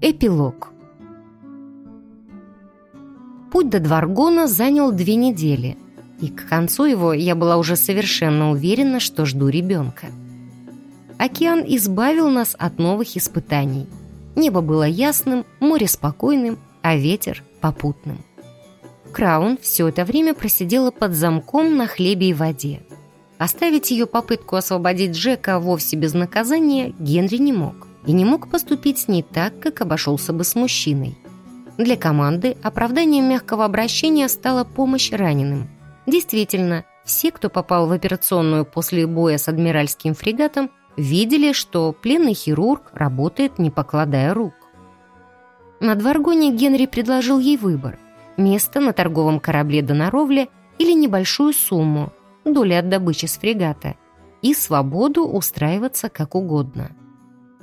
Эпилог Путь до Дваргона занял две недели, и к концу его я была уже совершенно уверена, что жду ребенка. Океан избавил нас от новых испытаний. Небо было ясным, море спокойным, а ветер попутным. Краун все это время просидела под замком на хлебе и воде. Оставить ее попытку освободить Джека вовсе без наказания Генри не мог. И не мог поступить с ней так, как обошелся бы с мужчиной. Для команды оправданием мягкого обращения стала помощь раненым. Действительно, все, кто попал в операционную после боя с адмиральским фрегатом, видели, что пленный хирург работает, не покладая рук. На Дваргоне Генри предложил ей выбор – место на торговом корабле Доноровля или небольшую сумму, доли от добычи с фрегата, и свободу устраиваться как угодно.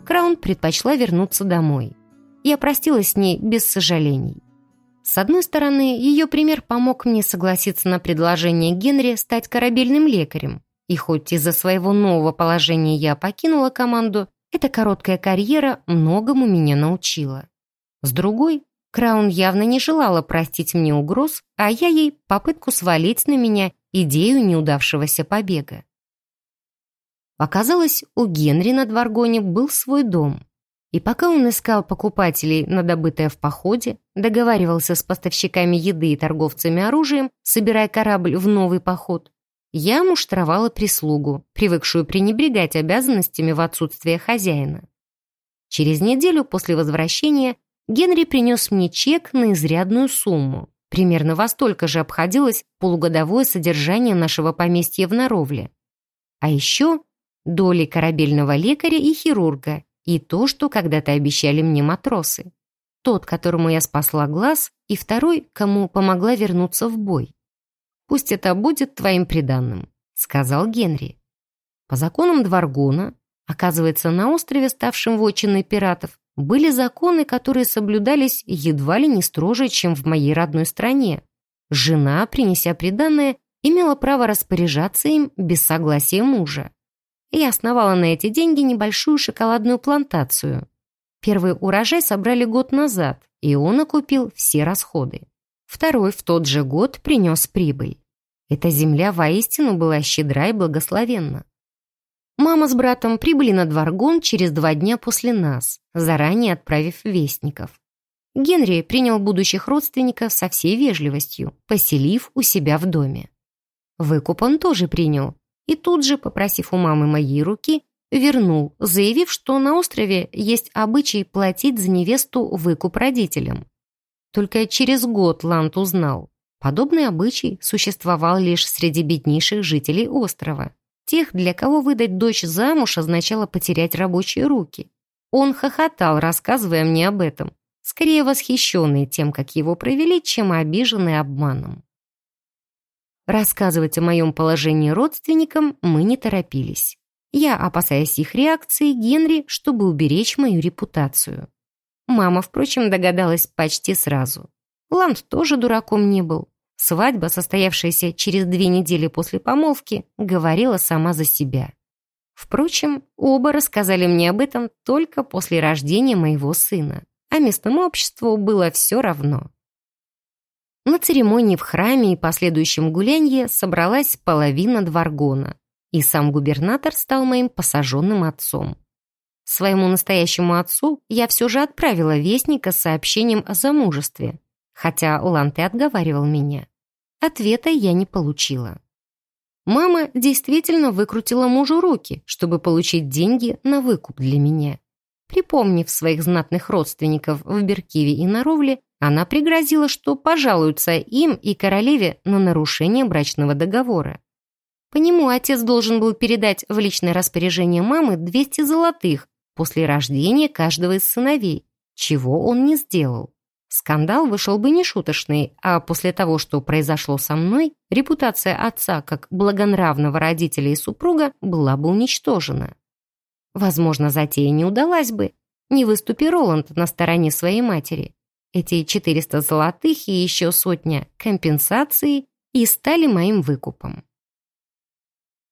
Краун предпочла вернуться домой. Я простилась с ней без сожалений. С одной стороны, ее пример помог мне согласиться на предложение Генри стать корабельным лекарем, и хоть из-за своего нового положения я покинула команду, эта короткая карьера многому меня научила. С другой, Краун явно не желала простить мне угроз, а я ей попытку свалить на меня идею неудавшегося побега. Оказалось, у Генри на Дваргоне был свой дом. И пока он искал покупателей на добытое в походе, договаривался с поставщиками еды и торговцами оружием, собирая корабль в новый поход, я муштровала прислугу, привыкшую пренебрегать обязанностями в отсутствие хозяина. Через неделю после возвращения Генри принес мне чек на изрядную сумму. Примерно во столько же обходилось полугодовое содержание нашего поместья в Наровле. А еще доли корабельного лекаря и хирурга и то, что когда-то обещали мне матросы. Тот, которому я спасла глаз, и второй, кому помогла вернуться в бой. «Пусть это будет твоим приданным», — сказал Генри. По законам Дваргуна, оказывается, на острове, ставшем вотчиной пиратов, были законы, которые соблюдались едва ли не строже, чем в моей родной стране. Жена, принеся приданное, имела право распоряжаться им без согласия мужа. Я основала на эти деньги небольшую шоколадную плантацию. Первый урожай собрали год назад, и он окупил все расходы. Второй в тот же год принес прибыль. Эта земля воистину была щедра и благословенна. Мама с братом прибыли на Дваргон через два дня после нас, заранее отправив вестников. Генри принял будущих родственников со всей вежливостью, поселив у себя в доме. Выкуп он тоже принял, и тут же, попросив у мамы моей руки, вернул, заявив, что на острове есть обычай платить за невесту выкуп родителям. Только через год Ланд узнал, подобный обычай существовал лишь среди беднейших жителей острова, тех, для кого выдать дочь замуж означало потерять рабочие руки. Он хохотал, рассказывая мне об этом, скорее восхищенный тем, как его провели, чем обиженный обманом. Рассказывать о моем положении родственникам мы не торопились. Я, опасаясь их реакции, Генри, чтобы уберечь мою репутацию. Мама, впрочем, догадалась почти сразу. Ланд тоже дураком не был. Свадьба, состоявшаяся через две недели после помолвки, говорила сама за себя. Впрочем, оба рассказали мне об этом только после рождения моего сына, а местному обществу было все равно. На церемонии в храме и последующем гулянье собралась половина дворгона, и сам губернатор стал моим посаженным отцом. Своему настоящему отцу я все же отправила вестника с сообщением о замужестве, хотя Ланте отговаривал меня. Ответа я не получила. Мама действительно выкрутила мужу руки, чтобы получить деньги на выкуп для меня. Припомнив своих знатных родственников в Беркиве и Наровле, она пригрозила, что пожалуются им и королеве на нарушение брачного договора. По нему отец должен был передать в личное распоряжение мамы 200 золотых после рождения каждого из сыновей, чего он не сделал. Скандал вышел бы нешуточный, а после того, что произошло со мной, репутация отца как благонравного родителя и супруга была бы уничтожена. Возможно, затея не удалась бы, не выступи Роланд на стороне своей матери. Эти 400 золотых и еще сотня компенсации и стали моим выкупом.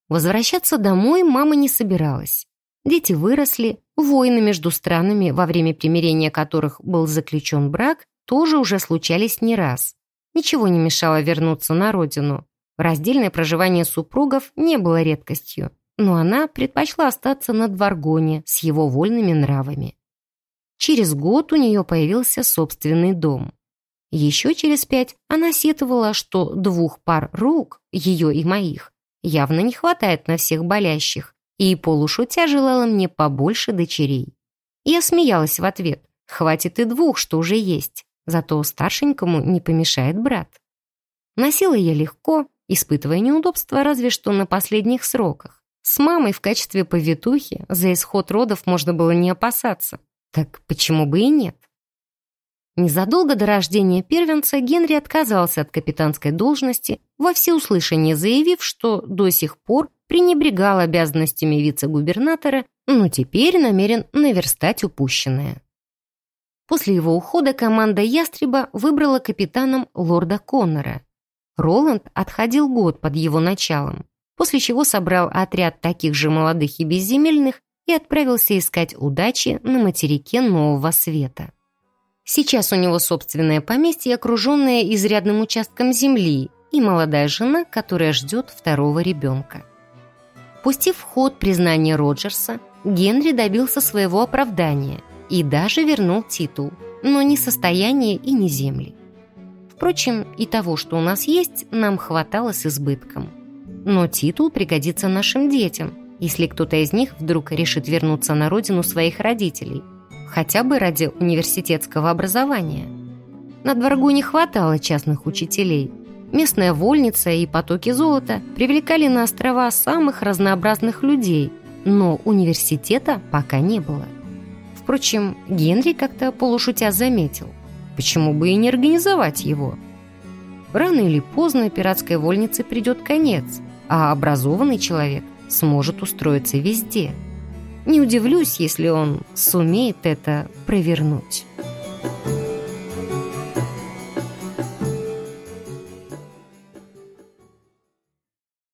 Возвращаться домой мама не собиралась. Дети выросли, Войны между странами, во время примирения которых был заключен брак, тоже уже случались не раз. Ничего не мешало вернуться на родину. Раздельное проживание супругов не было редкостью, но она предпочла остаться на Дваргоне с его вольными нравами. Через год у нее появился собственный дом. Еще через пять она сетовала, что двух пар рук, ее и моих, явно не хватает на всех болящих, и полушутя желала мне побольше дочерей. Я смеялась в ответ. Хватит и двух, что уже есть. Зато старшенькому не помешает брат. Носила я легко, испытывая неудобства разве что на последних сроках. С мамой в качестве повитухи за исход родов можно было не опасаться. Так почему бы и нет? Незадолго до рождения первенца Генри отказался от капитанской должности, во всеуслышание заявив, что до сих пор пренебрегал обязанностями вице-губернатора, но теперь намерен наверстать упущенное. После его ухода команда «Ястреба» выбрала капитаном лорда Коннора. Роланд отходил год под его началом, после чего собрал отряд таких же молодых и безземельных и отправился искать удачи на материке Нового Света. Сейчас у него собственное поместье, окруженное изрядным участком земли, и молодая жена, которая ждет второго ребенка. Пустив в ход признание Роджерса, Генри добился своего оправдания и даже вернул титул, но не состояние и не земли. Впрочем, и того, что у нас есть, нам хватало с избытком. Но титул пригодится нашим детям, если кто-то из них вдруг решит вернуться на родину своих родителей, хотя бы ради университетского образования. На дворгу не хватало частных учителей. Местная вольница и потоки золота привлекали на острова самых разнообразных людей, но университета пока не было. Впрочем, Генри как-то полушутя заметил, почему бы и не организовать его. Рано или поздно пиратской вольнице придет конец, а образованный человек сможет устроиться везде. Не удивлюсь, если он сумеет это провернуть.